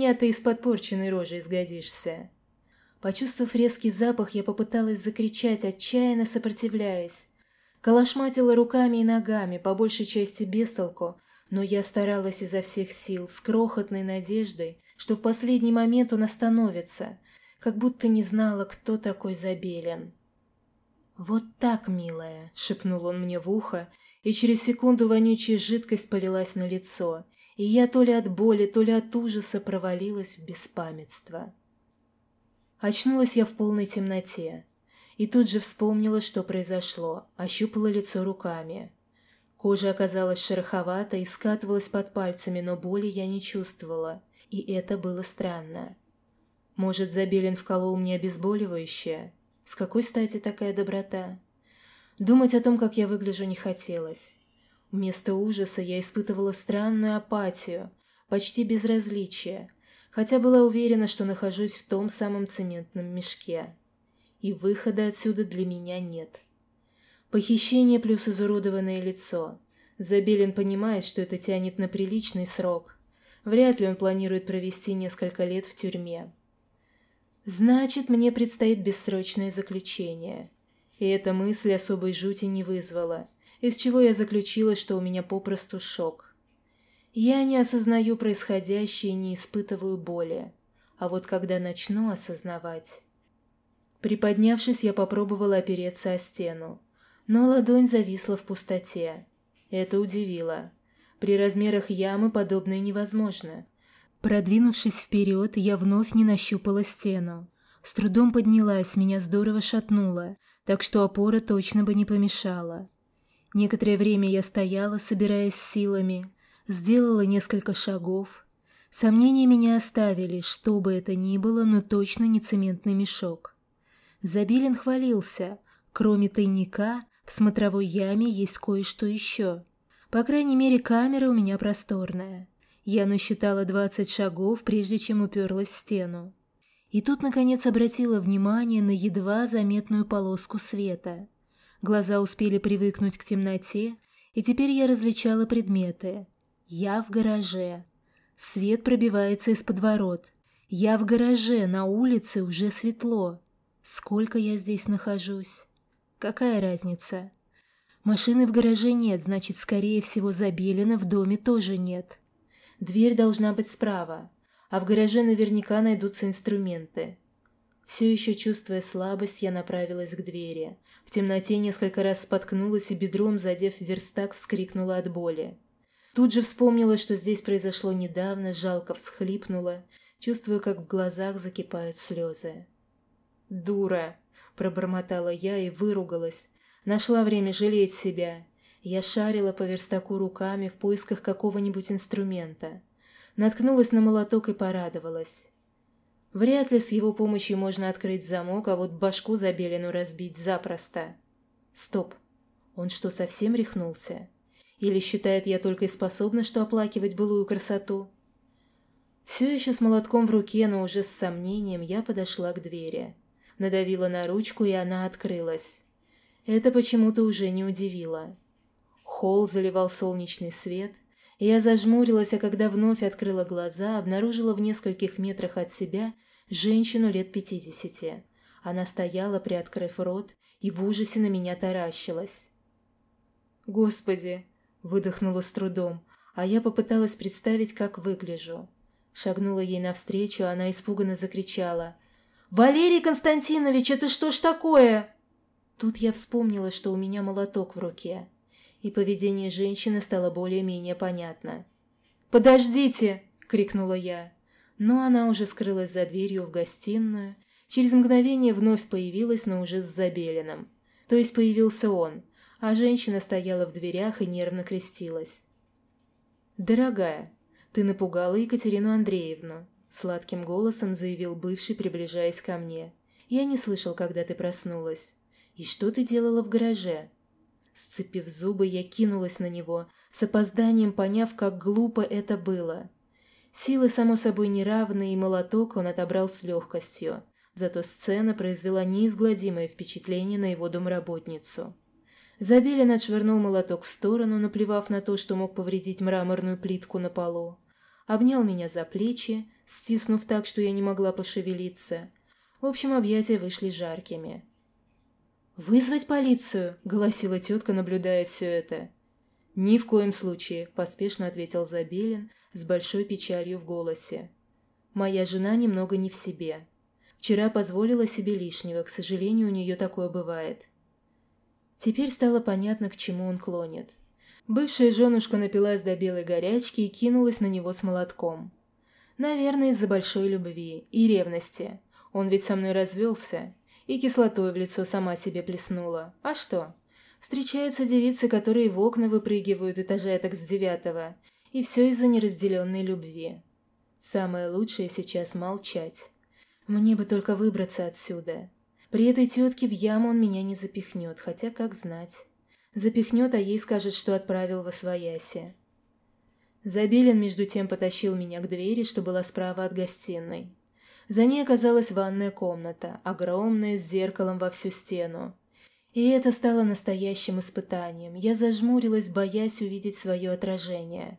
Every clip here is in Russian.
меня ты из подпорченной рожи изгодишься». Почувствовав резкий запах, я попыталась закричать, отчаянно сопротивляясь. Калашматила руками и ногами, по большей части без толку, но я старалась изо всех сил, с крохотной надеждой, что в последний момент он остановится, как будто не знала, кто такой Забелин. «Вот так, милая», — шепнул он мне в ухо, и через секунду вонючая жидкость полилась на лицо, и я то ли от боли, то ли от ужаса провалилась в беспамятство. Очнулась я в полной темноте. И тут же вспомнила, что произошло, ощупала лицо руками. Кожа оказалась шероховатой и скатывалась под пальцами, но боли я не чувствовала, и это было странно. Может, Забелин вколол мне обезболивающее? С какой стати такая доброта? Думать о том, как я выгляжу, не хотелось. Вместо ужаса я испытывала странную апатию, почти безразличие, хотя была уверена, что нахожусь в том самом цементном мешке. И выхода отсюда для меня нет. Похищение плюс изуродованное лицо. Забелин понимает, что это тянет на приличный срок. Вряд ли он планирует провести несколько лет в тюрьме. Значит, мне предстоит бессрочное заключение. И эта мысль особой жути не вызвала, из чего я заключила, что у меня попросту шок. Я не осознаю происходящее и не испытываю боли. А вот когда начну осознавать... Приподнявшись, я попробовала опереться о стену. Но ладонь зависла в пустоте. Это удивило. При размерах ямы подобное невозможно. Продвинувшись вперед, я вновь не нащупала стену. С трудом поднялась, меня здорово шатнуло, так что опора точно бы не помешала. Некоторое время я стояла, собираясь силами, Сделала несколько шагов. Сомнения меня оставили, что бы это ни было, но точно не цементный мешок. Забилин хвалился. Кроме тайника, в смотровой яме есть кое-что еще. По крайней мере, камера у меня просторная. Я насчитала двадцать шагов, прежде чем уперлась в стену. И тут, наконец, обратила внимание на едва заметную полоску света. Глаза успели привыкнуть к темноте, и теперь я различала предметы. Я в гараже. Свет пробивается из-под ворот. Я в гараже, на улице уже светло. Сколько я здесь нахожусь? Какая разница? Машины в гараже нет, значит, скорее всего, Забелина в доме тоже нет. Дверь должна быть справа, а в гараже наверняка найдутся инструменты. Все еще чувствуя слабость, я направилась к двери. В темноте несколько раз споткнулась и бедром, задев верстак, вскрикнула от боли. Тут же вспомнила, что здесь произошло недавно, жалко всхлипнула, чувствуя, как в глазах закипают слезы. «Дура!» – пробормотала я и выругалась. Нашла время жалеть себя. Я шарила по верстаку руками в поисках какого-нибудь инструмента. Наткнулась на молоток и порадовалась. Вряд ли с его помощью можно открыть замок, а вот башку Забелину разбить запросто. Стоп. Он что, совсем рехнулся? Или считает я только и способна, что оплакивать былую красоту? Все еще с молотком в руке, но уже с сомнением, я подошла к двери. Надавила на ручку, и она открылась. Это почему-то уже не удивило. Холл заливал солнечный свет, я зажмурилась, а когда вновь открыла глаза, обнаружила в нескольких метрах от себя женщину лет пятидесяти. Она стояла, приоткрыв рот, и в ужасе на меня таращилась. «Господи, Выдохнула с трудом, а я попыталась представить, как выгляжу. Шагнула ей навстречу, она испуганно закричала. «Валерий Константинович, это что ж такое?» Тут я вспомнила, что у меня молоток в руке, и поведение женщины стало более-менее понятно. «Подождите!» — крикнула я. Но она уже скрылась за дверью в гостиную, через мгновение вновь появилась, но уже с Забелиным. То есть появился он, а женщина стояла в дверях и нервно крестилась. «Дорогая, ты напугала Екатерину Андреевну», — сладким голосом заявил бывший, приближаясь ко мне. «Я не слышал, когда ты проснулась. И что ты делала в гараже?» Сцепив зубы, я кинулась на него, с опозданием поняв, как глупо это было. Силы, само собой, неравные, и молоток он отобрал с легкостью. Зато сцена произвела неизгладимое впечатление на его домработницу. Забелин отшвырнул молоток в сторону, наплевав на то, что мог повредить мраморную плитку на полу. Обнял меня за плечи, стиснув так, что я не могла пошевелиться. В общем, объятия вышли жаркими. «Вызвать полицию?» – голосила тетка, наблюдая все это. «Ни в коем случае», – поспешно ответил Забелин с большой печалью в голосе. «Моя жена немного не в себе. Вчера позволила себе лишнего, к сожалению, у нее такое бывает». Теперь стало понятно, к чему он клонит. Бывшая женушка напилась до белой горячки и кинулась на него с молотком. Наверное, из-за большой любви и ревности. Он ведь со мной развелся. И кислотой в лицо сама себе плеснула. А что? Встречаются девицы, которые в окна выпрыгивают этажа так с девятого. И все из-за неразделенной любви. Самое лучшее сейчас молчать. Мне бы только выбраться отсюда. При этой тетке в яму он меня не запихнет, хотя как знать. Запихнет, а ей скажет, что отправил во свояси. Забелин между тем потащил меня к двери, что была справа от гостиной. За ней оказалась ванная комната, огромная, с зеркалом во всю стену. И это стало настоящим испытанием. Я зажмурилась, боясь увидеть свое отражение.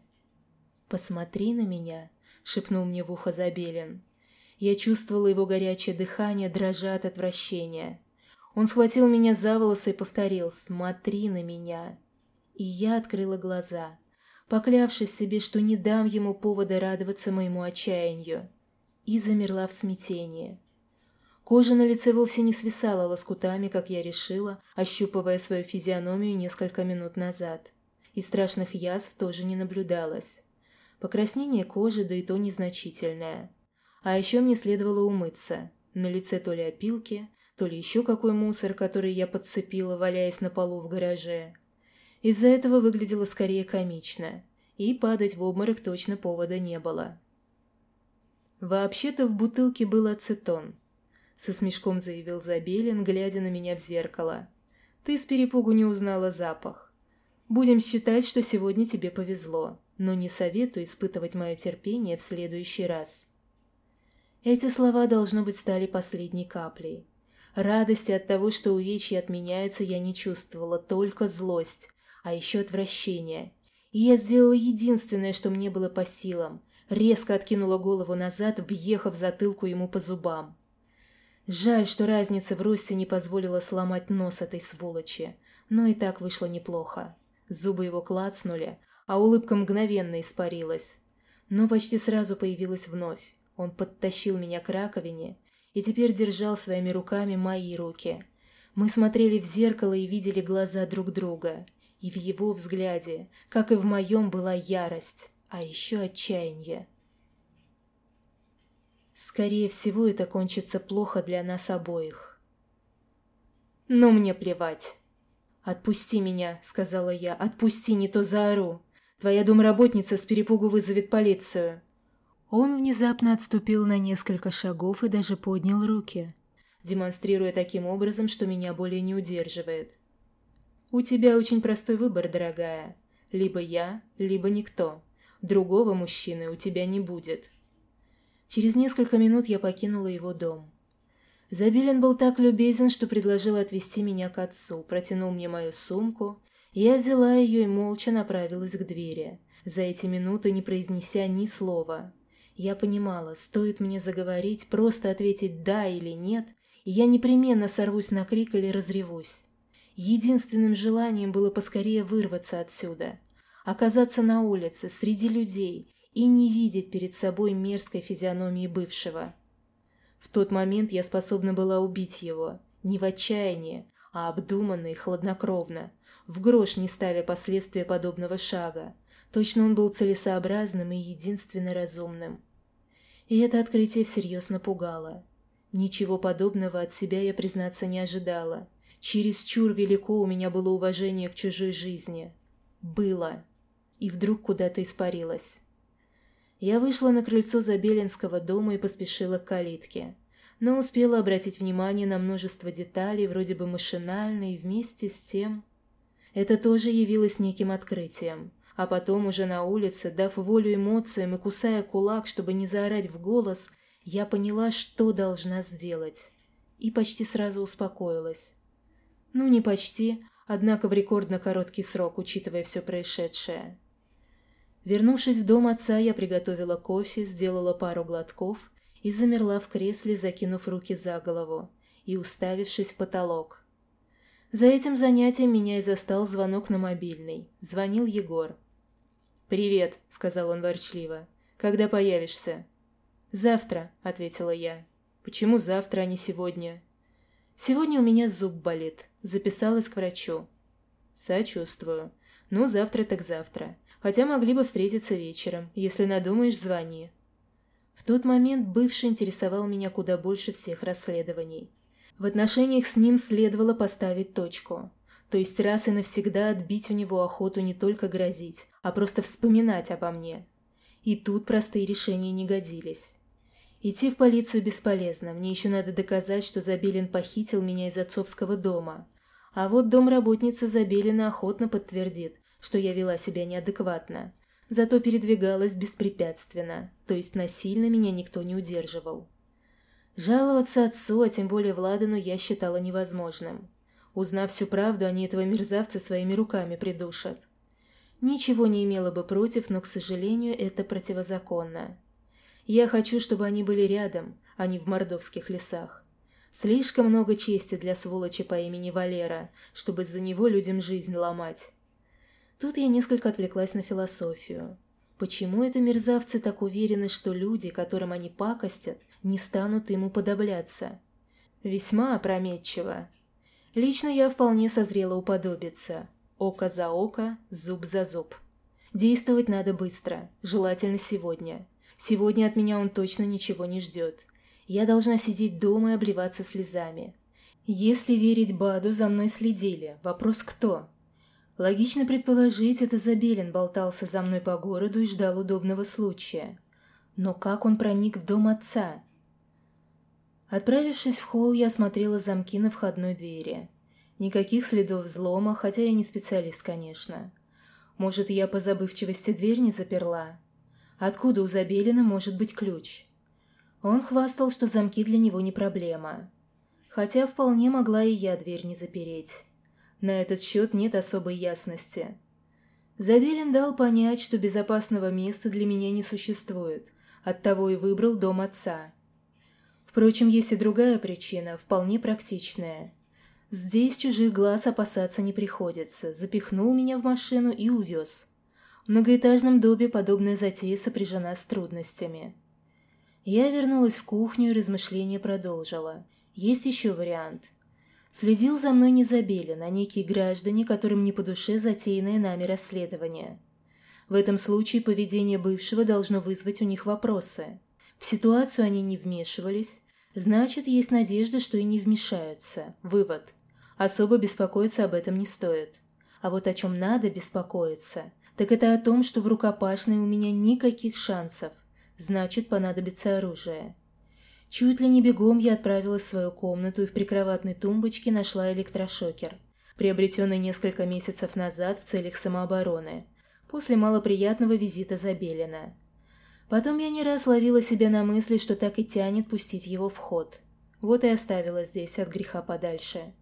«Посмотри на меня», — шепнул мне в ухо Забелин. Я чувствовала его горячее дыхание, дрожа от отвращения. Он схватил меня за волосы и повторил «Смотри на меня». И я открыла глаза, поклявшись себе, что не дам ему повода радоваться моему отчаянию и замерла в смятении. Кожа на лице вовсе не свисала лоскутами, как я решила, ощупывая свою физиономию несколько минут назад. И страшных язв тоже не наблюдалось. Покраснение кожи, да и то незначительное. А еще мне следовало умыться. На лице то ли опилки, то ли еще какой мусор, который я подцепила, валяясь на полу в гараже. Из-за этого выглядело скорее комично, и падать в обморок точно повода не было. «Вообще-то в бутылке был ацетон», — со смешком заявил Забелин, глядя на меня в зеркало. «Ты с перепугу не узнала запах. Будем считать, что сегодня тебе повезло, но не советую испытывать мое терпение в следующий раз». Эти слова, должно быть, стали последней каплей. Радости от того, что увечья отменяются, я не чувствовала, только злость, а еще отвращение. И я сделала единственное, что мне было по силам резко откинула голову назад, въехав затылку ему по зубам. Жаль, что разница в росте не позволила сломать нос этой сволочи, но и так вышло неплохо. Зубы его клацнули, а улыбка мгновенно испарилась. Но почти сразу появилась вновь. Он подтащил меня к раковине и теперь держал своими руками мои руки. Мы смотрели в зеркало и видели глаза друг друга. И в его взгляде, как и в моем, была ярость а еще отчаяние. Скорее всего, это кончится плохо для нас обоих. Но мне плевать. «Отпусти меня», — сказала я. «Отпусти, не то заору. Твоя домработница с перепугу вызовет полицию». Он внезапно отступил на несколько шагов и даже поднял руки, демонстрируя таким образом, что меня более не удерживает. «У тебя очень простой выбор, дорогая. Либо я, либо никто. Другого мужчины у тебя не будет. Через несколько минут я покинула его дом. Забелин был так любезен, что предложил отвезти меня к отцу, протянул мне мою сумку. Я взяла ее и молча направилась к двери, за эти минуты не произнеся ни слова. Я понимала, стоит мне заговорить, просто ответить «да» или «нет», и я непременно сорвусь на крик или разревусь. Единственным желанием было поскорее вырваться отсюда оказаться на улице, среди людей и не видеть перед собой мерзкой физиономии бывшего. В тот момент я способна была убить его, не в отчаянии, а обдуманно и хладнокровно, в грош не ставя последствия подобного шага. Точно он был целесообразным и единственно разумным. И это открытие всерьез напугало. Ничего подобного от себя я, признаться, не ожидала. Через чур велико у меня было уважение к чужой жизни. Было и вдруг куда-то испарилась. Я вышла на крыльцо Забелинского дома и поспешила к калитке, но успела обратить внимание на множество деталей, вроде бы машинально, и вместе с тем... Это тоже явилось неким открытием. А потом уже на улице, дав волю эмоциям и кусая кулак, чтобы не заорать в голос, я поняла, что должна сделать. И почти сразу успокоилась. Ну, не почти, однако в рекордно короткий срок, учитывая все происшедшее. Вернувшись в дом отца, я приготовила кофе, сделала пару глотков и замерла в кресле, закинув руки за голову и уставившись в потолок. За этим занятием меня и застал звонок на мобильный. Звонил Егор. «Привет», — сказал он ворчливо. «Когда появишься?» «Завтра», — ответила я. «Почему завтра, а не сегодня?» «Сегодня у меня зуб болит. Записалась к врачу». «Сочувствую. Ну, завтра так завтра. Хотя могли бы встретиться вечером. Если надумаешь, звони». В тот момент бывший интересовал меня куда больше всех расследований. В отношениях с ним следовало поставить точку. То есть раз и навсегда отбить у него охоту не только грозить, а просто вспоминать обо мне. И тут простые решения не годились. Идти в полицию бесполезно, мне еще надо доказать, что Забелин похитил меня из отцовского дома. А вот домработница Забелина охотно подтвердит, что я вела себя неадекватно. Зато передвигалась беспрепятственно, то есть насильно меня никто не удерживал. Жаловаться отцу, а тем более Владану, я считала невозможным. Узнав всю правду, они этого мерзавца своими руками придушат. Ничего не имела бы против, но, к сожалению, это противозаконно. Я хочу, чтобы они были рядом, а не в мордовских лесах. Слишком много чести для сволочи по имени Валера, чтобы из-за него людям жизнь ломать. Тут я несколько отвлеклась на философию. Почему это мерзавцы так уверены, что люди, которым они пакостят, не станут ему подобляться? Весьма опрометчиво. Лично я вполне созрела уподобиться. Око за око, зуб за зуб. Действовать надо быстро, желательно сегодня. Сегодня от меня он точно ничего не ждет. Я должна сидеть дома и обливаться слезами. Если верить Баду, за мной следили. Вопрос кто? Логично предположить, это Забелин болтался за мной по городу и ждал удобного случая. Но как он проник в дом отца? Отправившись в холл, я осмотрела замки на входной двери. Никаких следов взлома, хотя я не специалист, конечно. Может, я по забывчивости дверь не заперла? Откуда у Забелина может быть ключ? Он хвастал, что замки для него не проблема. Хотя вполне могла и я дверь не запереть. На этот счет нет особой ясности. Забелин дал понять, что безопасного места для меня не существует, оттого и выбрал дом отца. Впрочем, есть и другая причина, вполне практичная. Здесь чужих глаз опасаться не приходится, запихнул меня в машину и увез. В многоэтажном доме подобная затея сопряжена с трудностями. Я вернулась в кухню и размышления продолжила. Есть еще вариант – Следил за мной не Забелин, а некие граждане, которым не по душе затеянное нами расследование. В этом случае поведение бывшего должно вызвать у них вопросы. В ситуацию они не вмешивались, значит, есть надежда, что и не вмешаются. Вывод. Особо беспокоиться об этом не стоит. А вот о чем надо беспокоиться, так это о том, что в рукопашной у меня никаких шансов. Значит, понадобится оружие. Чуть ли не бегом я отправилась в свою комнату и в прикроватной тумбочке нашла электрошокер, приобретенный несколько месяцев назад в целях самообороны, после малоприятного визита Забелина. Потом я не раз ловила себя на мысли, что так и тянет пустить его в ход. Вот и оставила здесь от греха подальше.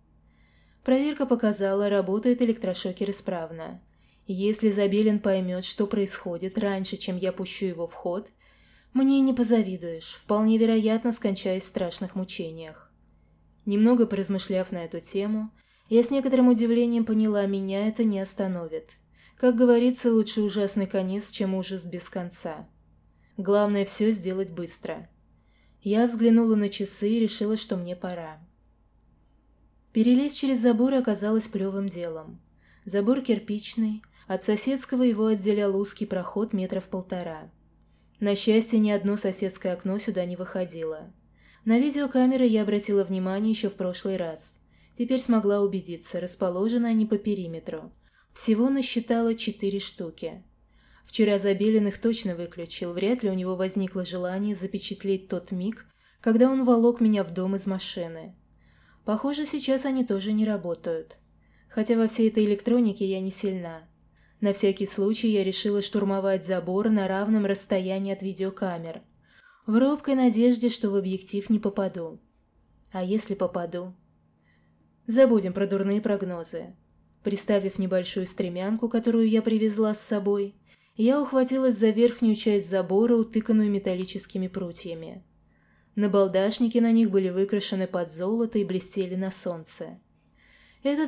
Проверка показала, работает электрошокер исправно. Если Забелин поймет, что происходит раньше, чем я пущу его в ход, мне не позавидуешь, вполне вероятно, скончаюсь в страшных мучениях. Немного поразмышляв на эту тему, я с некоторым удивлением поняла, меня это не остановит. Как говорится, лучше ужасный конец, чем ужас без конца. Главное все сделать быстро. Я взглянула на часы и решила, что мне пора. Перелезть через забор оказалось плевым делом. Забор кирпичный, от соседского его отделял узкий проход метров полтора. На счастье, ни одно соседское окно сюда не выходило. На видеокамеры я обратила внимание еще в прошлый раз. Теперь смогла убедиться, расположены они по периметру. Всего насчитала четыре штуки. Вчера Забелин их точно выключил, вряд ли у него возникло желание запечатлеть тот миг, когда он волок меня в дом из машины. Похоже, сейчас они тоже не работают. Хотя во всей этой электронике я не сильна. На всякий случай я решила штурмовать забор на равном расстоянии от видеокамер, в робкой надежде, что в объектив не попаду. А если попаду? Забудем про дурные прогнозы. Приставив небольшую стремянку, которую я привезла с собой, Я ухватилась за верхнюю часть забора, утыканную металлическими прутьями. Набалдашники на них были выкрашены под золото и блестели на солнце. Этот